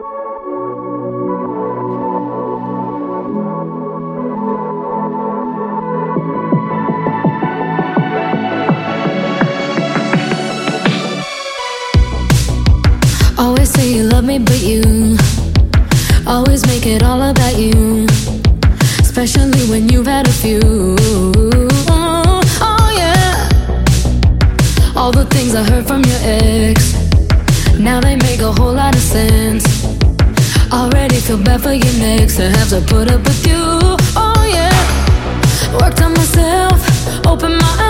Always say you love me, but you always make it all about you. Especially when you've had a few. Oh, oh yeah. All the things I heard from your ex, now they make a whole lot of sense. Already feel bad for your next to have to put up with you. Oh yeah. Worked on myself, open my eyes.